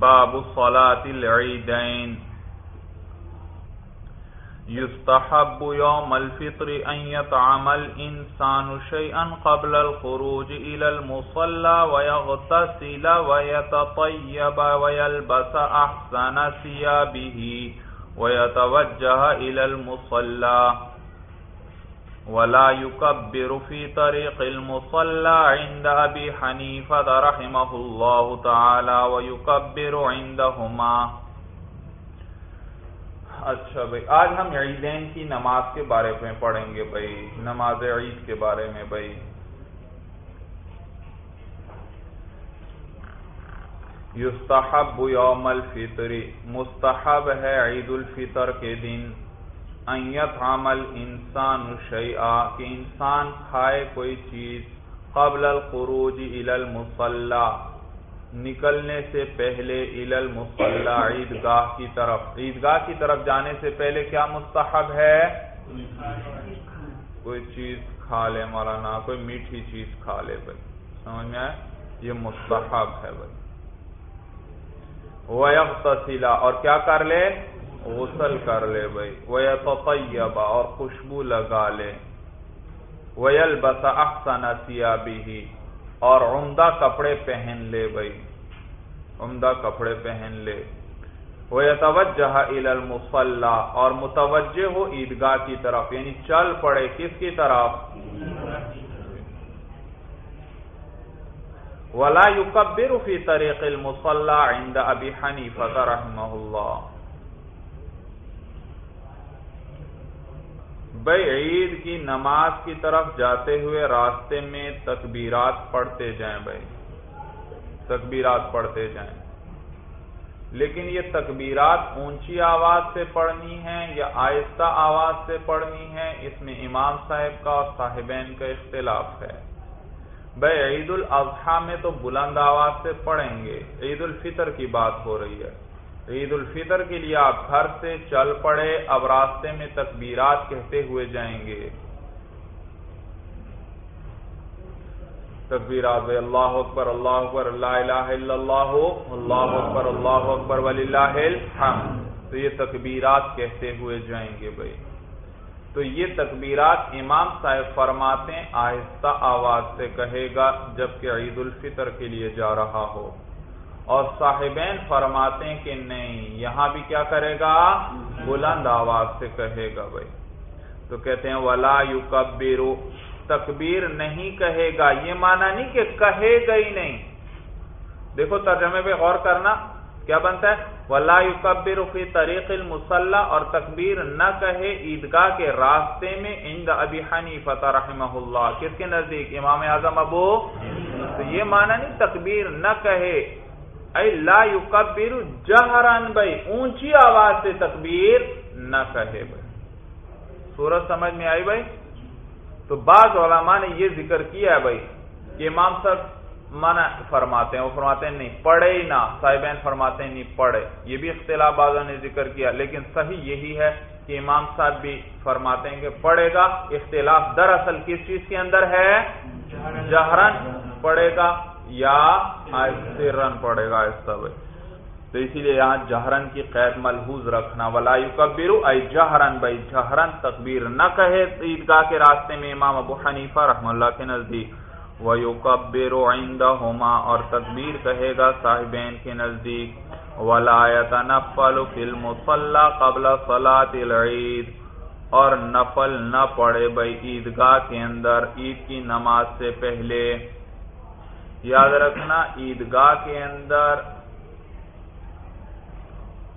باب صلاة العيدين يستحب يوم الفطر أن يطعم الإنسان شيئا قبل الخروج إلى المصلى ويغتسل ويتطيب ويلبس أحسن ثيابه ويتوجه إلى المصلى ولا يكبر في طريق المصلى عند أبي حنيفة رحمه الله تعالى ويكبر عندهما. اچھا بھائی، آج ہم عیدین کی نماز کے بارے میں پڑھیں گے بھائی، نماز عید کے بارے میں بھائی۔ یستحب یوم الفطر، مستحب ہے عید الفطر کے دن۔ ایت عمل انسان شیعہ کہ انسان کھائے کوئی چیز قبل الخروج الى نکلنے سے پہلے الى عیدگاہ کی طرف۔ عیدگاہ کی طرف جانے سے پہلے کیا مستحب ہے؟ کوئی چیز کھا لے مولانا، کوئی میٹھی چیز کھا لے بھائی۔ سمجھ میں آئے یہ مستحب ہے بھائی۔ وَيَغْتَسِلَ، اور کیا کر لے؟ غسل کر لے بھائی۔ وَيَتَطَيَّبَ اور خوشبو لگا لے۔ وَيَلْبَسَ أَحْسَنَ ثِيَابِهِ اور عمدہ کپڑے پہن لے بھائی۔ عمدہ کپڑے پہن لے۔ وَيَتَوَجَّهَ إِلَى الْمُصَلَّى اور متوجہ ہو عیدگاہ کی طرف۔ یعنی چل پڑے کس کی طرف؟ وَلَا يُكَبِّرُ فِي طَرِيقِ الْمُصَلَّى عِنْدَ أَبِي حَنِيفَةَ رَحْمَهُ اللَّهِ بھائی عید کی نماز کی طرف جاتے ہوئے راستے میں تکبیرات پڑھتے جائیں بھائی۔ تکبیرات پڑھتے جائیں۔ لیکن یہ تکبیرات اونچی آواز سے پڑھنی ہے یا آہستہ آواز سے پڑھنی ہے اس میں امام صاحب کا اور صاحبین کا اختلاف ہے۔ بھائی عید الاضحیٰ میں تو بلند آواز سے پڑھیں گے۔ عید الفطر کی بات ہو رہی ہے۔ عید الفطر کے لیے آپ گھر سے چل پڑے، اب راستے میں تکبیرات کہتے ہوئے جائیں گے۔ تکبیرات اللہ اکبر اللہ اکبر اللہ الہ الا اللہ اللہ اکبر اللہ اکبر، وللہ الحمد۔ تو یہ تکبیرات کہتے ہوئے جائیں گے بھائی۔ تو یہ تکبیرات امام صاحب فرماتے ہیں، آہستہ آواز سے کہے گا، جبکہ عید الفطر کے لیے جا رہا ہو۔ اور صاحبین فرماتے ہیں کہ نہیں، یہاں بھی کیا کرے گا؟ بلند آواز سے کہے گا بھائی۔ تو کہتے ہیں، ولا یو تکبیر نہیں کہے گا۔ یہ مانا نہیں کہ کہے گا ہی نہیں۔ دیکھو، ترجمے پہ غور کرنا، کیا بنتا ہے؟ ولا یو فی طریق المسلح اور تکبیر نہ کہے عیدگاہ کے راستے میں اند ابی حنیفہ رحمہ اللہ۔ کس کے نزدیک؟ امام اعظم ابو تو یہ مانا نہیں تکبیر نہ کہے۔ اے لا یکبر جہران بھائی، اونچی آواز سے تکبیر نہ کہے بھائی۔ سورج سمجھ میں آئی بھائی؟ تو بعض علماء نے یہ ذکر کیا ہے بھائی کہ امام صاحب منع فرماتے ہیں، وہ فرماتے ہیں نہیں، پڑھے ہی نہ۔ صاحبین فرماتے ہیں نہیں، پڑھے۔ یہ بھی اختلاف بعضوں نے ذکر کیا، لیکن صحیح یہی ہے کہ امام صاحب بھی فرماتے ہیں کہ پڑھے گا۔ اختلاف دراصل کس چیز کے اندر ہے؟ جہرن پڑھے گا۔ یا آہستہ رن پڑے گا آہستہ بھائی۔ تو اسی لیے یہاں جہرن کی قید ملحوظ رکھنا۔ ولا کبیرو اے جہرن بھائی، جہرن تکبیر نہ کہے۔ عیدگاہ کے راستے میں امام ابو حنیفہ رحم اللہ کے نزدیک۔ وہ یو ہوما اور تکبیر کہے گا صاحبین کے نزدیک۔ ولایت نفل فلم قبل صلاۃ العید۔ اور نفل نہ پڑے بھائی عیدگاہ کے اندر، عید کی نماز سے پہلے۔ یاد رکھنا عیدگاہ کے اندر،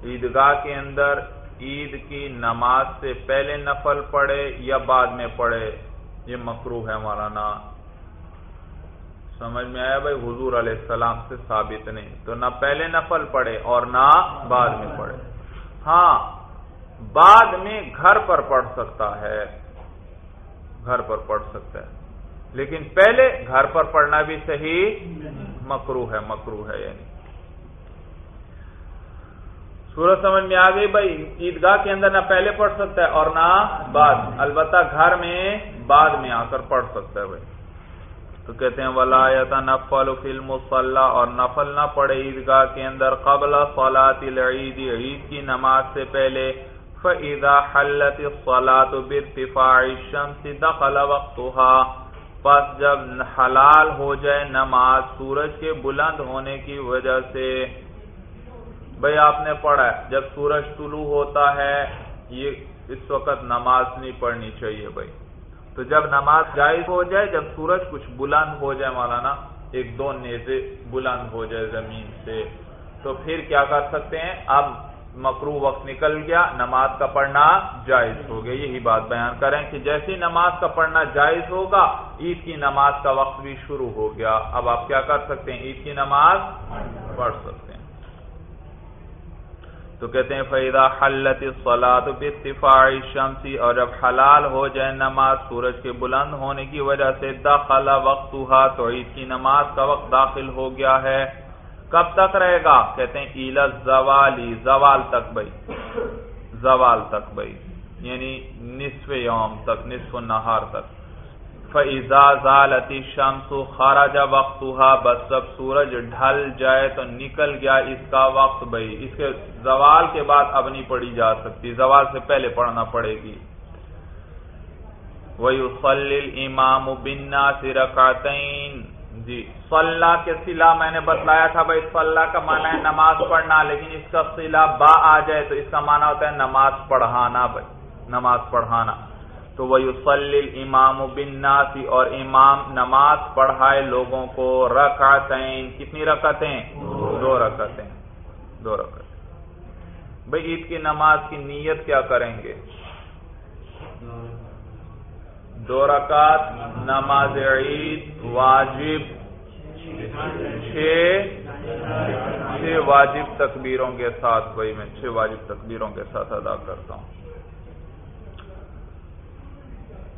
عیدگاہ کے اندر عید کی نماز سے پہلے نفل پڑھے یا بعد میں پڑھے؟ یہ مکرو ہے مولانا۔ سمجھ میں آیا بھائی؟ حضور علیہ السلام سے ثابت نہیں۔ تو نہ پہلے نفل پڑھے اور نہ بعد میں پڑھے۔ ہاں بعد میں گھر پر پڑھ سکتا ہے۔ گھر پر پڑھ سکتا ہے۔ لیکن پہلے گھر پر پڑھنا بھی صحیح مکرو ہے مکرو ہے یعنی۔ سورج سمجھ میں آ گئی بھائی، عیدگاہ کے اندر نہ پہلے پڑھ سکتا ہے اور نہ بعد۔ البتہ گھر میں بعد میں آ کر پڑھ سکتا ہے بھائی۔ تو کہتے ہیں ولایت نفل فلم اور نفل نہ پڑے عیدگاہ کے اندر قبل فلاط العید، عید کی نماز سے پہلے۔ فعیدہ حلت فلاط برتفاع الشمس دخل وقتها۔ پس جب حلال ہو جائے نماز سورج کے بلند ہونے کی وجہ سے بھائی آپ نے پڑھا ہے، جب سورج طلوع ہوتا ہے، یہ اس وقت نماز نہیں پڑھنی چاہیے بھائی تو جب نماز جائز ہو جائے، جب سورج کچھ بلند ہو جائے مولانا، ایک دو نیزے بلند ہو جائے زمین سے، تو پھر کیا کر سکتے ہیں؟ اب مکرو وقت نکل گیا، نماز کا پڑھنا جائز ہو گیا۔ یہی بات بیان کریں کہ جیسے نماز کا پڑھنا جائز ہوگا، عید کی نماز کا وقت بھی شروع ہو گیا۔ اب آپ کیا کر سکتے ہیں؟ عید کی نماز پڑھ سکتے ہیں۔ تو کہتے ہیں فیدا حلت سلاد بتفاع شمسی اور جب حلال ہو جائے نماز، سورج کے بلند ہونے کی وجہ سے داخلہ وقت ہوا تو عید کی نماز کا وقت داخل ہو گیا ہے۔ کب تک رہے گا؟ کہتے ہیں ایلت زوالی زوال تک بھائی۔ زوال تک بھائی۔ یعنی نصف یوم تک، نصف نہار تک۔ فضا شمس خارجہ وقت بس جب سورج ڈھل جائے تو نکل گیا اس کا وقت بھائی۔ اس کے زوال کے بعد اب نہیں پڑھی جا سکتی، زوال سے پہلے پڑھنا پڑے گی۔ وہی امام بنا سرکاتین جی۔ صلاح کے سلا میں نے بتلایا تھا بھائی صلاح کا معنی ہے نماز پڑھنا، لیکن اس کا سلا با آ جائے تو اس کا معنی ہوتا ہے نماز پڑھانا بھائی، نماز پڑھانا۔ تو وہ امام بن اور امام نماز پڑھائے لوگوں کو رکعتین۔ کتنی رکعتیں؟ دو رکعتیں دو رکعتیں۔ بھائی، عید کی نماز کی نیت کیا کریں گے؟ دو رکعت، نماز عید، واجب. چھ چھ واجب تکبیروں کے ساتھ بھائی میں چھ واجب تکبیروں کے ساتھ ادا کرتا ہوں۔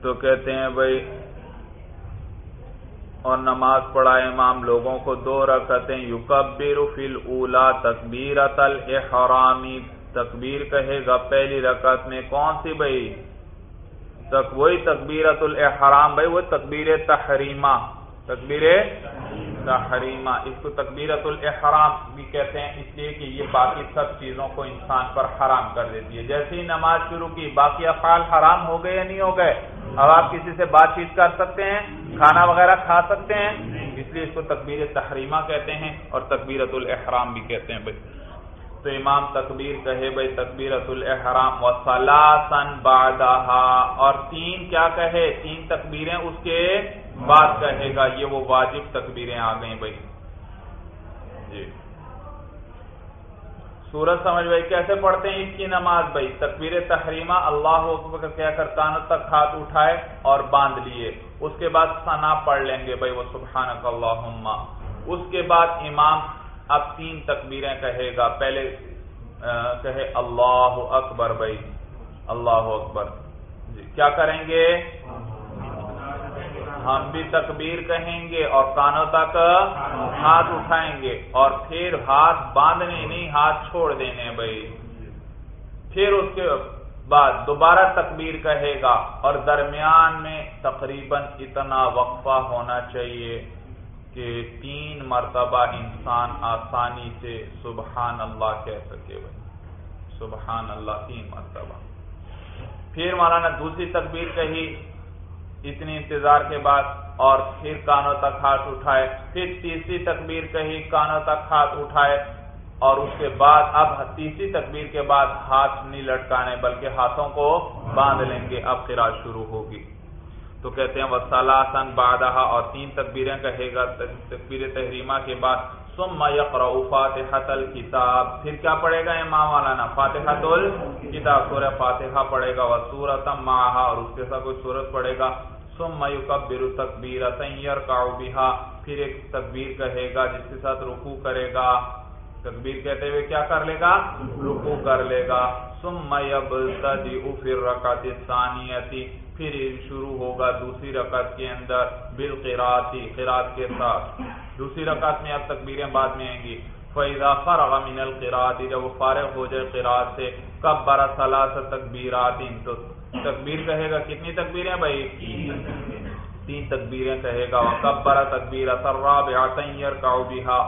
تو کہتے ہیں بھائی، اور نماز پڑھا امام لوگوں کو دو رکھتے یوکبر فل اولا تکبیر الاحرامی۔ تکبیر کہے گا پہلی رکعت میں کون سی بھائی؟ تک وہی تکبیرت الاحرام بھائی، وہ تکبیر تحریمہ تکبیر تحریمہ۔ اس کو تکبیرت الاحرام بھی کہتے ہیں، اس لیے کہ یہ باقی سب چیزوں کو انسان پر حرام کر دیتی ہے۔ جیسے ہی نماز شروع کی، باقی افعال حرام ہو گئے یا نہیں ہو گئے، اب آپ کسی سے بات چیت کر سکتے ہیں، کھانا وغیرہ کھا سکتے ہیں، اس لیے اس کو تکبیر تحریمہ کہتے ہیں اور تکبیرت الاحرام بھی کہتے ہیں بھائی۔ تو امام تکبیر کہے بھائی تکبیرت الحرام و سلاسن بادہ اور تین کیا کہے؟ تین تکبیریں اس کے بعد کہے گا۔ یہ وہ واجب تکبیریں آ گئیں بھائی۔ جی۔ سورج سمجھ بھائی کیسے پڑھتے ہیں اس کی نماز بھائی؟ تکبیر تحریمہ اللہ اکبر کہہ کر کانوں تک ہاتھ اٹھائے اور باندھ لیے۔ اس کے بعد ثنا پڑھ لیں گے بھائی، وہ سبحان اللہ اس کے بعد امام اب تین تکبیریں کہے گا۔ پہلے کہے اللہ اکبر بھائی۔ اللہ اکبر۔ جی کیا کریں گے؟ ہم بھی تکبیر کہیں گے اور کانوں تک ہاتھ اٹھائیں گے۔ اور پھر ہاتھ باندھنے نہیں، ہاتھ چھوڑ دینے بھائی۔ پھر اس کے بعد دوبارہ تکبیر کہے گا اور درمیان میں تقریباً اتنا وقفہ ہونا چاہیے۔ کہ تین مرتبہ انسان آسانی سے سبحان اللہ کہہ سکے بھائی سبحان اللہ، تین مرتبہ۔ پھر مولانا دوسری تکبیر کہی، اتنی انتظار کے بعد اور پھر کانوں تک ہاتھ اٹھائے۔ پھر تیسری تکبیر کہی، کانوں تک ہاتھ اٹھائے۔ اور اس کے بعد، اب تیسری تکبیر کے بعد ہاتھ نہیں لٹکانے، بلکہ ہاتھوں کو باندھ لیں گے۔ اب قرآن شروع ہوگی۔ تو کہتے ہیں وہ سلاسن بادہ اور تین تکبیریں کہے گا، تکبیر تحریمہ کے بعد سم یقرا فاتحت الکتاب پھر کیا پڑھے گا امام والانا فاتحت الکتاب۔ سورہ فاتحہ پڑھے گا وہ سورت ماہا اور اس کے ساتھ کوئی سورت پڑھے گا۔ سم یکبر تکبیر یرکع بها۔ پھر ایک تکبیر کہے گا، جس کے ساتھ رکوع کرے گا۔ تکبیر کہتے ہوئے کیا کر لے گا؟ رکوع کر لے گا۔ ثم یبتدئ فی الرکعۃ الثانیہ پھر شروع ہوگا دوسری رکعت کے اندر بالقراتی قرات کے ساتھ۔ دوسری رکعت میں اب تکبیریں بعد میں آئیں گی۔ فیضا فرغ من القراتی جب وہ فارغ ہو جائے قرات سے کب برا سلاس تکبیرات تو تکبیر کہے گا کتنی تکبیریں بھائی؟ تین تکبیریں کہے گا۔ کبر تکبیر اثراب کا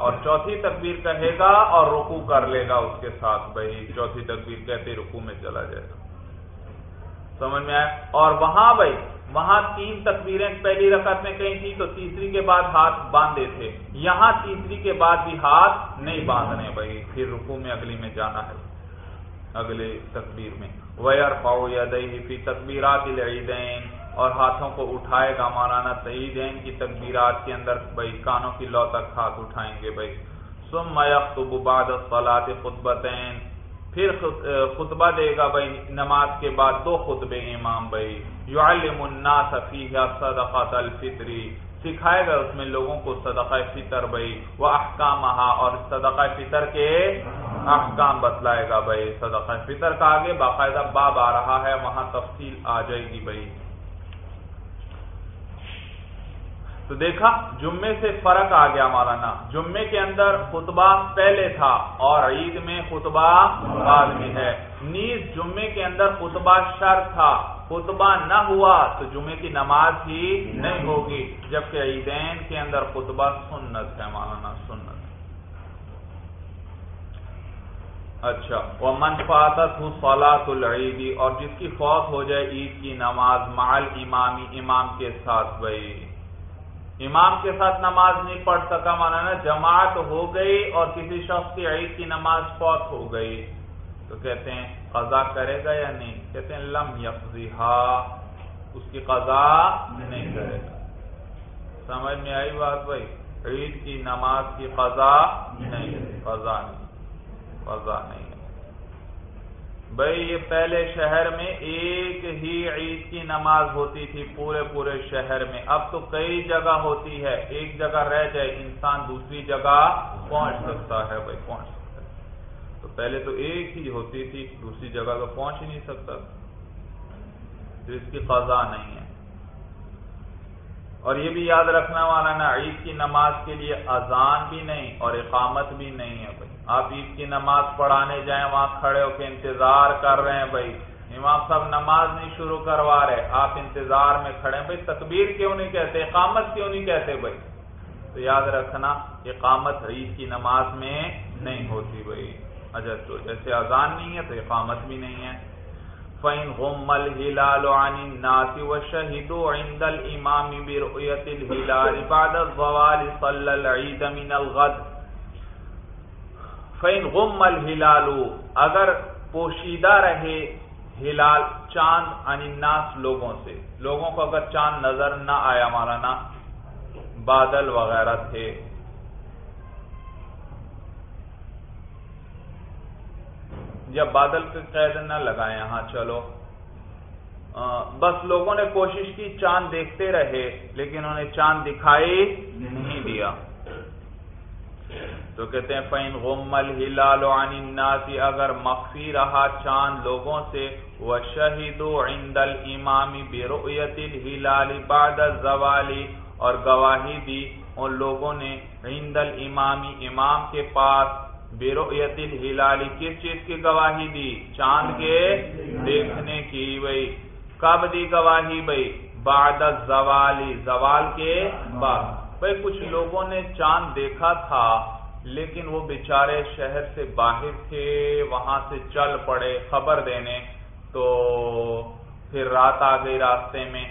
اور چوتھی تکبیر کہے گا اور رکو کر لے گا اس کے ساتھ۔ بھائی، چوتھی تکبیر کہتے رکو میں چلا جائے۔ گا سمجھ میں آئے؟ اور وہاں بھائی، وہاں تین تکبیریں پہلی رقط میں کہیں تھی تو تیسری کے بعد ہاتھ باندھے تھے۔ یہاں تیسری کے بعد بھی ہاتھ نہیں باندھنے، بھائی، پھر رکو میں اگلی میں جانا ہے۔ اگلے تکبیر میں۔ ویر پاؤ یا دہی فی تکبیرات العیدین اور ہاتھوں کو اٹھائے گا مولانا عیدین کی تکبیرات کے اندر، بھائی، کانوں کی لو تک ہاتھ اٹھائیں گے، بھائی۔ سم یکتب بعد الصلاۃ خطبتین پھر خطبہ دے گا بھائی نماز کے بعد دو خطبے امام بھائی، یعلم الناس فیہا صدقات الفطری سکھائے گا اس میں لوگوں کو صدقہ فطر بھائی وہ احکام اور صدقہ فطر کے احکام بتلائے گا بھائی، صدقہ فطر کا آگے باقاعدہ باب آ رہا ہے، وہاں تفصیل آ جائے گی بھائی۔ تو دیکھا، جمعے سے فرق آ گیا مولانا۔ جمعے کے اندر خطبہ پہلے تھا اور عید میں خطبہ بعد میں ہے۔ نیز جمعے کے اندر خطبہ شر تھا۔ خطبہ نہ ہوا تو جمعے کی نماز ہی نہیں ہوگی، جبکہ عیدین کے اندر خطبہ سنت ہے مولانا، سنت۔ اچھا وہ منفاطت ہوں فلاط العیدی اور جس کی فوت ہو جائے عید کی نماز مال امامی امام کے ساتھ بھائی امام کے ساتھ نماز نہیں پڑھ سکا، مانا نا جماعت ہو گئی اور کسی شخص کی عید کی نماز فوت ہو گئی۔ تو کہتے ہیں، قضا کرے گا یا نہیں؟ کہتے ہیں، لم یفزیحا اس کی قضا نہیں کرے گا۔ سمجھ میں آئی بات بھائی؟ عید کی نماز کی قضا نہیں قضا نہیں قضا نہیں۔ بھائی یہ پہلے شہر میں ایک ہی عید کی نماز ہوتی تھی پورے پورے شہر میں۔ اب تو کئی جگہ ہوتی ہے، ایک جگہ رہ جائے انسان دوسری جگہ پہنچ سکتا ہے بھائی، پہنچ سکتا ہے۔ تو پہلے تو ایک ہی ہوتی تھی، دوسری جگہ تو پہنچ ہی نہیں سکتا۔ تو اس کی قضا نہیں ہے۔ اور یہ بھی یاد رکھنا والا نا، عید کی نماز کے لیے اذان بھی نہیں اور اقامت بھی نہیں ہے بھائی۔ آپ عید کی نماز پڑھانے جائیں، وہاں کھڑے ہو کے انتظار کر رہے ہیں بھائی۔ امام صاحب نماز نہیں شروع کروا رہے، آپ انتظار میں کھڑے ہیں۔ بھائی، تکبیر کیوں نہیں کہتے؟ اقامت کیوں نہیں کہتے بھائی؟ تو یاد رکھنا، اقامت عید کی نماز میں نہیں ہوتی بھائی۔ اچھا تو جیسے اذان نہیں ہے تو اقامت بھی نہیں ہے۔ فَإِنْ غُمَّ الْهِلَالُ عَنِ النَّاسِ وَشَهِدُوا عِنْدَ الْإِمَامِ بِرُؤْيَةِ الْهِلَالِ بَعْدَ الظَّوَالِ صَلَّ الْعِيدَ مِنَ الْغَدِ فین غم الہلال اگر پوشیدہ رہے ہلال چاند یعنی اناس لوگوں سے۔ لوگوں کو اگر چاند نظر نہ آیا، مولانا، بادل وغیرہ تھے۔ جب بادل کے قید نہ لگائے ہاں چلو۔ بس لوگوں نے کوشش کی، چاند دیکھتے رہے، لیکن انہیں چاند دکھائی نہیں دیا۔ تو کہتے ہیں فین غم الہلال عن الناس، اگر مخفی رہا چاند لوگوں سے وشہدوا عند الامام برؤیت الہلال بعد الزوال، اور گواہی دی ان لوگوں نے عند الامام امام کے پاس برؤیت الہلال کس چیز کی گواہی دی؟ چاند کے دیکھنے کی بھائی کب دی گواہی؟ بھائی بعد الزوال، زوال کے بعد۔ بھائی کچھ لوگوں نے چاند دیکھا تھا لیکن وہ بیچارے شہر سے باہر تھے، وہاں سے چل پڑے خبر دینے، تو پھر رات آ گئی راستے میں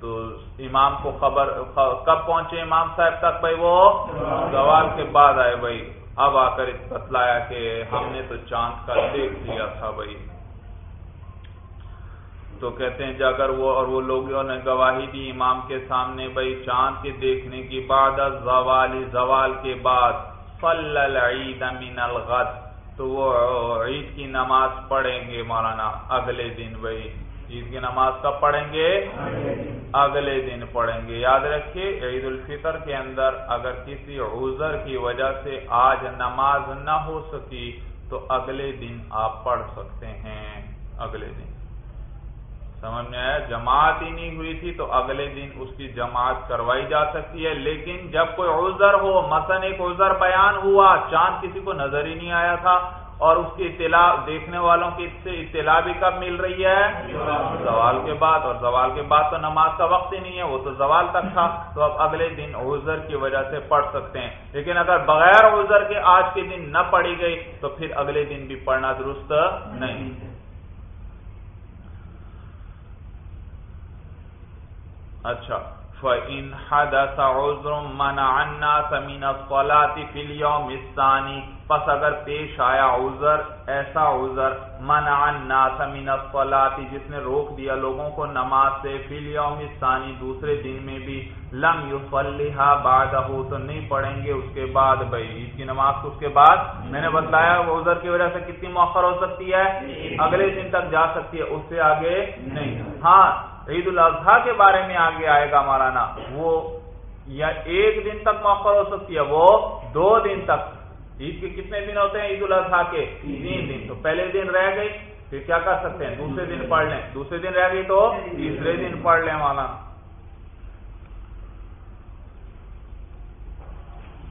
تو امام کو خبر کب پہنچے امام صاحب تک؟ بھائی وہ سوال کے بعد آئے، بھائی اب آ کر بتلایا کہ ہم نے تو چاند کا دیکھ لیا تھا، بھائی۔ تو کہتے ہیں جب اگر وہ اور وہ لوگوں نے گواہی دی امام کے سامنے، بھائی چاند کے دیکھنے کی بعد، زوال زوال کے بعد فل العید من الغد، تو وہ عید کی نماز پڑھیں گے مولانا اگلے دن، بھائی۔ عید کی نماز کب پڑھیں گے؟ اگلے دن پڑھیں گے۔ یاد رکھیے، عید الفطر کے اندر اگر کسی عذر کی وجہ سے آج نماز نہ ہو سکی، تو اگلے دن آپ پڑھ سکتے ہیں۔ اگلے دن۔ سمجھ میں آیا؟ جماعت ہی نہیں ہوئی تھی تو اگلے دن اس کی جماعت کروائی جا سکتی ہے، لیکن جب کوئی عذر ہو، مثلا ایک عذر بیان ہوا، چاند کسی کو نظر ہی نہیں آیا تھا اور اس کی اطلاع دیکھنے والوں کی سے اطلاع بھی کب مل رہی ہے؟ زوال کے بعد، اور زوال کے بعد تو نماز کا وقت ہی نہیں ہے، وہ تو زوال تک تھا۔ تو اب اگلے دن عذر کی وجہ سے پڑھ سکتے ہیں۔ لیکن اگر بغیر عذر کے آج کے دن نہ پڑھی گئی تو پھر اگلے دن بھی پڑھنا درست نہیں۔ اچھا۔ فَإِنْ حَدَثَ عُذْرٌ مَنَعَ النَّاسَ مِنَ الصَّلَاةِ فِي الْيَوْمِ الثَّانِي پس اگر پیش آیا عذر، ایسا عذر، منع الناس من الصلاة، جس نے روک دیا لوگوں کو نماز سے، فی اليوم الثانی، دوسرے دن میں بھی، لم يصلها بعدہ، تو نہیں پڑھیں گے اس کے بعد، بھائی، عید کی نماز کو اس کے بعد میں نے بتلایا، وہ عذر کی وجہ سے کتنی مؤخر ہو سکتی ہے؟ اگلے دن تک جا سکتی ہے، اس سے آگے نہیں۔ ہاں عید الاضحیٰ کے بارے میں آگے آئے گا مولانا، وہ یا ایک دن تک موقع ہو سکتی ہے، وہ دو دن تک۔ عید کے کتنے دن ہوتے ہیں؟ عید الاضحیٰ کے تین دن. تو پہلے دن رہ گئی، پھر کیا کر سکتے ہیں؟ دوسرے دن پڑھ لیں. دوسرے دن رہ گئی تو تیسرے دن پڑھ لیں مولانا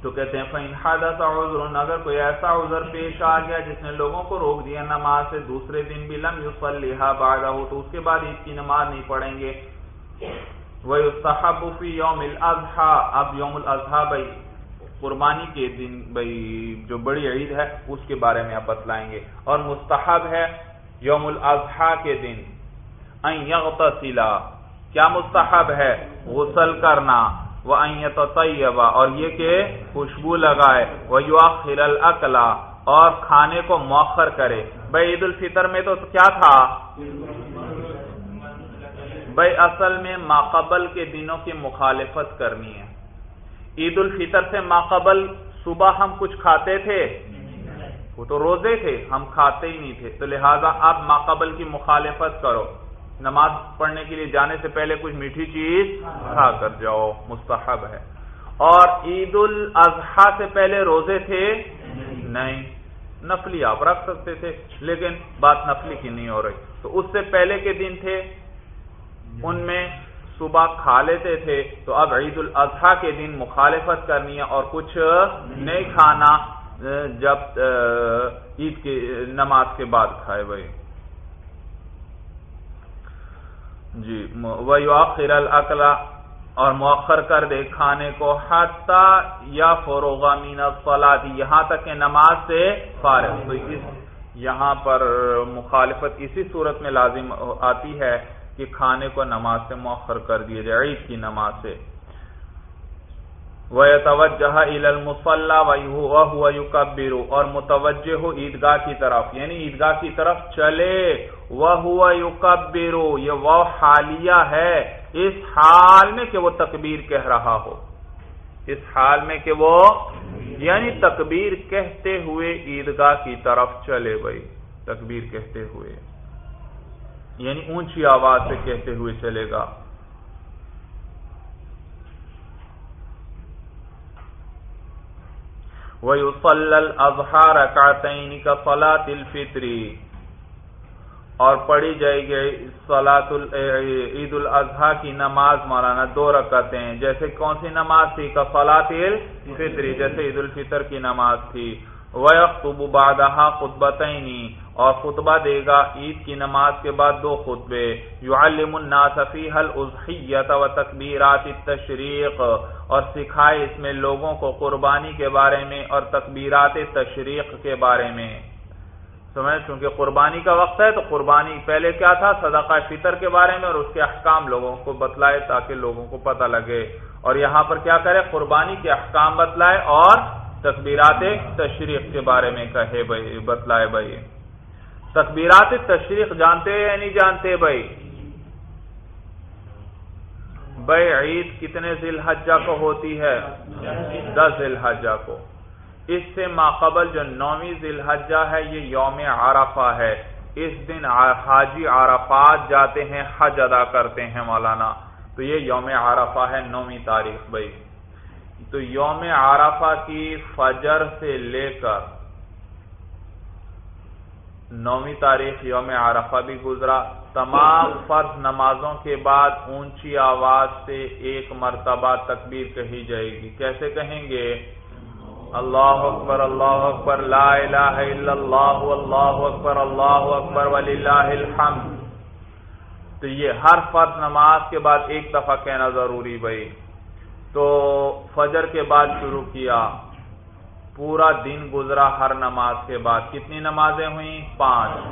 تو کہتے ہیں عذر، اگر کوئی ایسا عذر پیش آ گیا جس نے لوگوں کو روک دیا نماز سے، دوسرے دن بھی لم یصلیھا بعدہ، تو اس کے بعد عید کی نماز نہیں پڑھیں گے. وَيُسْتَحَبُ فِي يَوْمِ الْأَضْحَى اب یوم الاضحیٰ بھائی. قربانی کے دن بھائی جو بڑی عید ہے، اس کے بارے میں آپ بتلائیں گے۔ اور مستحب ہے یوم الاضحیٰ کے دن۔ ان کیا مستحب ہے؟ غسل کرنا۔ وہ طیبہ اور یہ کہ خوشبو لگائے۔ وہ یو الاقلا اور کھانے کو موخر کرے۔ بھائی عید الفطر میں تو کیا تھا؟ بھائی اصل میں ماقبل کے دنوں کی مخالفت کرنی ہے۔ عید الفطر سے ماقبل صبح ہم کچھ کھاتے تھے؟ وہ تو روزے تھے، ہم کھاتے ہی نہیں تھے۔ تو لہٰذا آپ ماقبل کی مخالفت کرو۔ نماز پڑھنے کے لیے جانے سے پہلے کچھ میٹھی چیز کھا کر جاؤ، مستحب ہے۔ اور عید الاضحیٰ سے پہلے روزے تھے؟ نہیں۔ نفلی آپ رکھ سکتے تھے، لیکن بات نفلی کی نہیں ہو رہی۔ تو اس سے پہلے کے دن تھے؟ ان میں صبح کھا لیتے تھے، تو اب عید الاضحیٰ کے دن مخالفت کرنی ہے اور کچھ نہیں کھانا جب عید کی نماز کے بعد کھائے بھائی جی وہ آخر اور مؤخر کر دے کھانے کو حتی یا فروغ مین فلادی یہاں تک کہ نماز سے فارغ۔ تو اس، یہاں پر مخالفت اسی صورت میں لازم آتی ہے۔ کہ کھانے کو نماز سے مؤخر کر دیے جائے، عید کی نماز سے۔ وَيَتَوَجَّهَ إِلَى وَهُوَ يُكَبِّرُ۔ اور متوجہ ہو عیدگاہ کی طرف یعنی عیدگاہ کی طرف چلے۔ وَهُوَ يُكَبِّرُ۔ یہ وہ حالیہ ہے، اس حال میں کہ وہ تکبیر کہہ رہا ہو۔ اس حال میں کہ وہ یعنی تکبیر کہتے ہوئے عیدگاہ کی طرف چلے بھائی، تکبیر کہتے ہوئے۔ یعنی اونچی آواز سے کہتے ہوئے چلے گا۔ رَكَعْتَيْنِ كَصَلَاةِ الْفِطْرِ۔ اور پڑھی جائے گی سلاۃ عید الاضحیٰ کی نماز مولانا دو رکعتیں جیسے کون سی نماز تھی؟ کفلاط الفطری جیسے عید الفطر کی نماز تھی۔ وَيَخْطُبُ بَعْدَهَا خُطْبَتَيْنِ۔ اور خطبہ دے گا عید کی نماز کے بعد دو خطبے، یعلم الناس فیہ الاضحیت و تکبیرات التشریق، اور سکھائے اس میں لوگوں کو قربانی کے بارے میں اور تکبیرات تشریق کے بارے میں۔ سمجھ چونکہ قربانی کا وقت ہے تو قربانی پہلے کیا تھا؟ صدقہ فطر کے بارے میں اور اس کے احکام لوگوں کو بتلائے تاکہ لوگوں کو پتہ لگے۔ اور یہاں پر کیا کرے؟ قربانی کے احکام بتلائے اور تکبیرات تشریق کے بارے میں کہے بھائی، بتلائے بھائی۔ تکبیرات تشریق جانتے یا نہیں جانتے بھائی؟ بھائی، عید کتنے ذی الحجہ کو ہوتی ہے؟ دس ذی الحجہ کو۔ اس سے ماقبل جو نویں ذی الحجہ ہے، یہ یوم عرفہ ہے۔ اس دن حاجی عرفات جاتے ہیں، حج ادا کرتے ہیں مولانا۔ تو یہ یوم عرفہ ہے، نویں تاریخ بھائی۔ تو یوم عرفہ کی فجر سے لے کر نویں تاریخ یوم عرفہ بھی گزرا۔ تمام فرض نمازوں کے بعد اونچی آواز سے ایک مرتبہ تکبیر کہی جائے گی۔ کیسے کہیں گے؟ اللہ اکبر اللہ اکبر، لا الہ الا اللہ اللہ اکبر اللہ اکبر، وللہ الحمد۔ تو یہ ہر فرض نماز کے بعد ایک دفعہ کہنا ضروری بھائی۔ تو فجر کے بعد شروع کیا۔ پورا دن گزرا ہر نماز کے بعد کتنی نمازیں ہوئیں؟ پانچ۔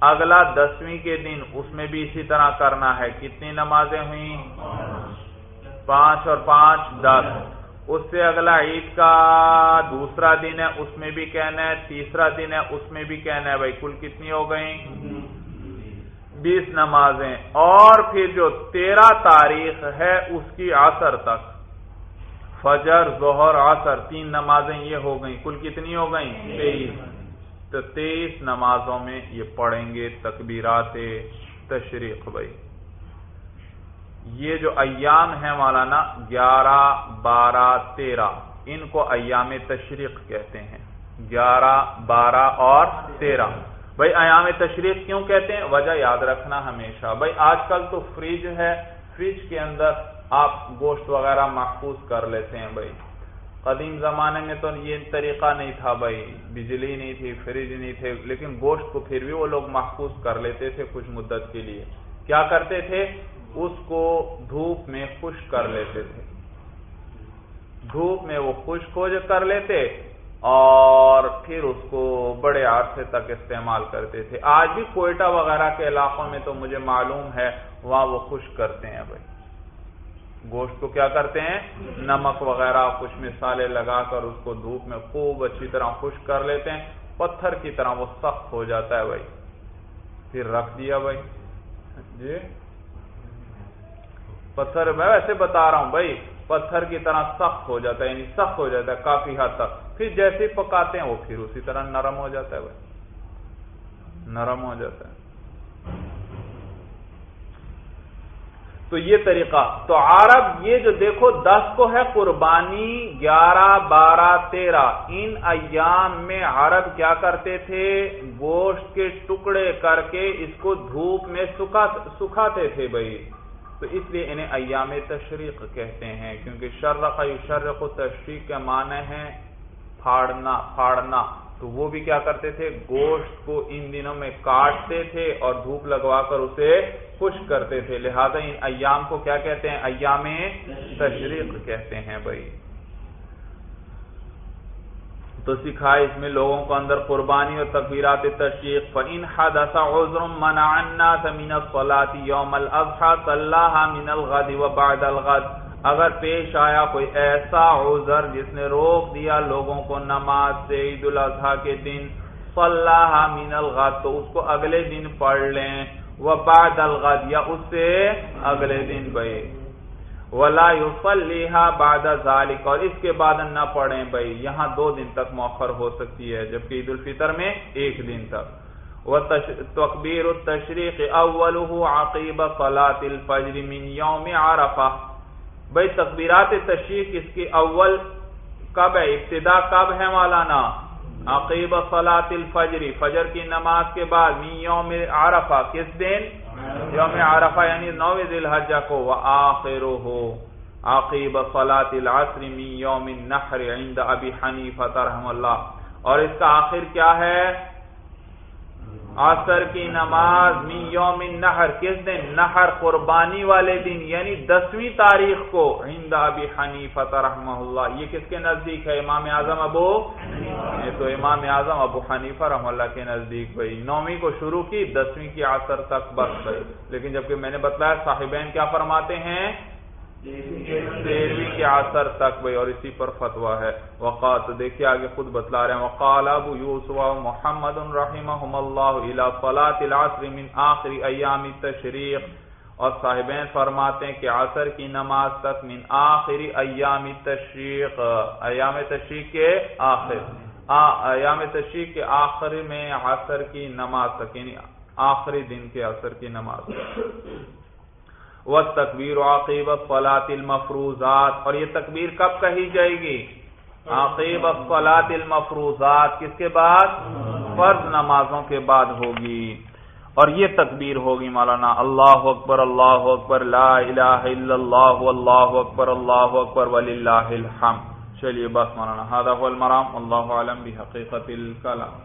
اگلا دسویں کے دن اس میں بھی اسی طرح کرنا ہے، کتنی نمازیں ہوئیں؟ پانچ اور پانچ، دس۔ اس سے اگلا عید کا دوسرا دن ہے، اس میں بھی کہنا ہے، تیسرا دن ہے، اس میں بھی کہنا ہے، بھائی کل کتنی ہو گئی بیس نمازیں۔ اور پھر جو تیرہ تاریخ ہے، اس کی عصر تک۔ فجر، ظہر، عصر، تین نمازیں یہ ہو گئیں۔ کل کتنی ہو گئیں؟ تیئیس۔ تو تیئیس نمازوں میں یہ پڑھیں گے تکبیرات تشریق بھائی۔ یہ جو ایام ہیں مولانا، گیارہ، بارہ، تیرہ، ان کو ایام تشریق کہتے ہیں۔ گیارہ، بارہ اور تیرہ۔ بھائی، ایام تشریق کیوں کہتے ہیں؟ وجہ یاد رکھنا ہمیشہ۔ بھائی، آج کل تو فریج ہے۔ فریج کے اندر آپ گوشت وغیرہ محفوظ کر لیتے ہیں بھائی۔ قدیم زمانے میں تو یہ طریقہ نہیں تھا بھائی۔ بجلی نہیں تھی، فریج نہیں تھے، لیکن گوشت کو پھر بھی وہ لوگ محفوظ کر لیتے تھے کچھ مدت کے لیے۔ کیا کرتے تھے؟ اس کو دھوپ میں خشک کر لیتے تھے۔ دھوپ میں وہ خشک ہو کر لیتے اور پھر اس کو بڑے عرصے تک استعمال کرتے تھے۔ آج بھی کوئٹہ وغیرہ کے علاقوں میں تو مجھے معلوم ہے وہاں وہ خشک کرتے ہیں بھائی۔ گوشت کو کیا کرتے ہیں؟ نمک وغیرہ کچھ مثالیں لگا کر اس کو دھوپ میں خوب اچھی طرح خشک کر لیتے ہیں۔ پتھر کی طرح وہ سخت ہو جاتا ہے بھائی۔ پھر رکھ دیا بھائی۔ جی؟ پتھر میں ویسے بتا رہا ہوں بھائی، پتھر کی طرح سخت ہو جاتا ہے یعنی سخت ہو جاتا ہے کافی حد تک۔ پھر جیسے پکاتے ہیں وہ پھر اسی طرح نرم ہو جاتا ہے بھائی۔ نرم ہو جاتا ہے۔ تو یہ طریقہ، تو عرب یہ جو دیکھو دس کو ہے قربانی گیارہ، بارہ، تیرہ۔ ان ایام میں عرب کیا کرتے تھے؟ گوشت کے ٹکڑے کر کے اس کو دھوپ میں سکھاتے تھے بھائی۔ تو اس لیے انہیں ایام تشریق کہتے ہیں، کیونکہ شرق شرق و تشریق کے معنی ہیں پھاڑنا پھاڑنا۔ تو وہ بھی کیا کرتے تھے؟ گوشت کو ان دنوں میں کاٹتے تھے اور دھوپ لگوا کر اسے خوش کرتے تھے۔ لہذا ان ایام کو کیا کہتے ہیں؟ ایام تشریق کہتے ہیں بھائی۔ تو سکھائے اس میں لوگوں کو اندر قربانی اور تقبیرات تشریق۔ فَإِنْ حَدَثَ عُذْرٌ مَنَعَ النَّاسَ مِنَ الصَّلَاةِ يَوْمَ الْأَضْحَى صَلَّاهَا مِنَ الْغَدِ وَبَعْدَ الْغَدِ۔ اگر پیش آیا کوئی ایسا عذر جس نے روک دیا لوگوں کو نماز سے عید الاضحیٰ کے دن صلاح من الغد، تو اس کو اگلے دن پڑھ لیں وہ بعد الغد، یا اس سے اگلے دن بھائی ولا یصلیها بعد ذلك، اور اس کے بعد نہ پڑھیں بھائی یہاں دو دن تک مؤخر ہو سکتی ہے، جبکہ عید الفطر میں ایک دن تک۔ وہ تکبیر التشریق اوله عقیب صلاة الفجر من یوم عرفہ بھائی تکبیرات تشریق اس کی اول کب ہے؟ ابتدا کب ہے مولانا؟ عقیب صلاة الفجر، فجر کی نماز کے بعد، من یوم عرفہ، کس دن؟ یوم عرفہ یعنی نوی ذی الحجہ کو۔ وآخرہ، عقیب صلاة العصر، من یوم النحر، عند ابی حنیفہ رحم اللہ۔ اور اس کا آخر کیا ہے؟ عصر کی نماز می یوم نہر کس دن؟ نہر قربانی والے دن یعنی دسویں تاریخ کو۔ ہند ابی حنیفہ رحمہ اللہ، یہ کس کے نزدیک ہے؟ امام اعظم ابو یہ تو امام اعظم ابو حنیفہ رحم اللہ کے نزدیک بھائی۔ نویں کو شروع کی، دسویں کی عصر تک بس گئی لیکن جبکہ میں نے بتایا صاحبین کیا فرماتے ہیں؟ تیرہویں کے آثر تک بھائی، اور اسی پر فتوا ہے۔ وقات، دیکھیے آگے خود بتلا رہے ہیں۔ وقال ابو یوسف محمد رحمهم اللہ الى صلاة العصر من آخر ایام تشریق اور صاحبین فرماتے ہیں کہ عصر کی نماز تک من آخری ایام تشریق ایام تشریق کے آخر۔ ایام تشریق کے آخر میں عصر کی نماز تک یعنی آخری دن کے عصر کی نماز۔ تک وہ تقبیر عقیب فلاط المفروضات اور یہ تکبیر کب کہی جائے گی؟ عقیب فلاط المفروضات کس کے بعد؟ فرض نمازوں کے بعد ہوگی۔ اور یہ تکبیر ہوگی مولانا، اللہ اکبر اللہ اکبر، لا الہ الا اللہ اللہ اکبر اللہ اکبر، وللہ الحمد۔ چلیے بس مولانا ہادہ المرام اللہ عالم بھی حقیقت الکلام۔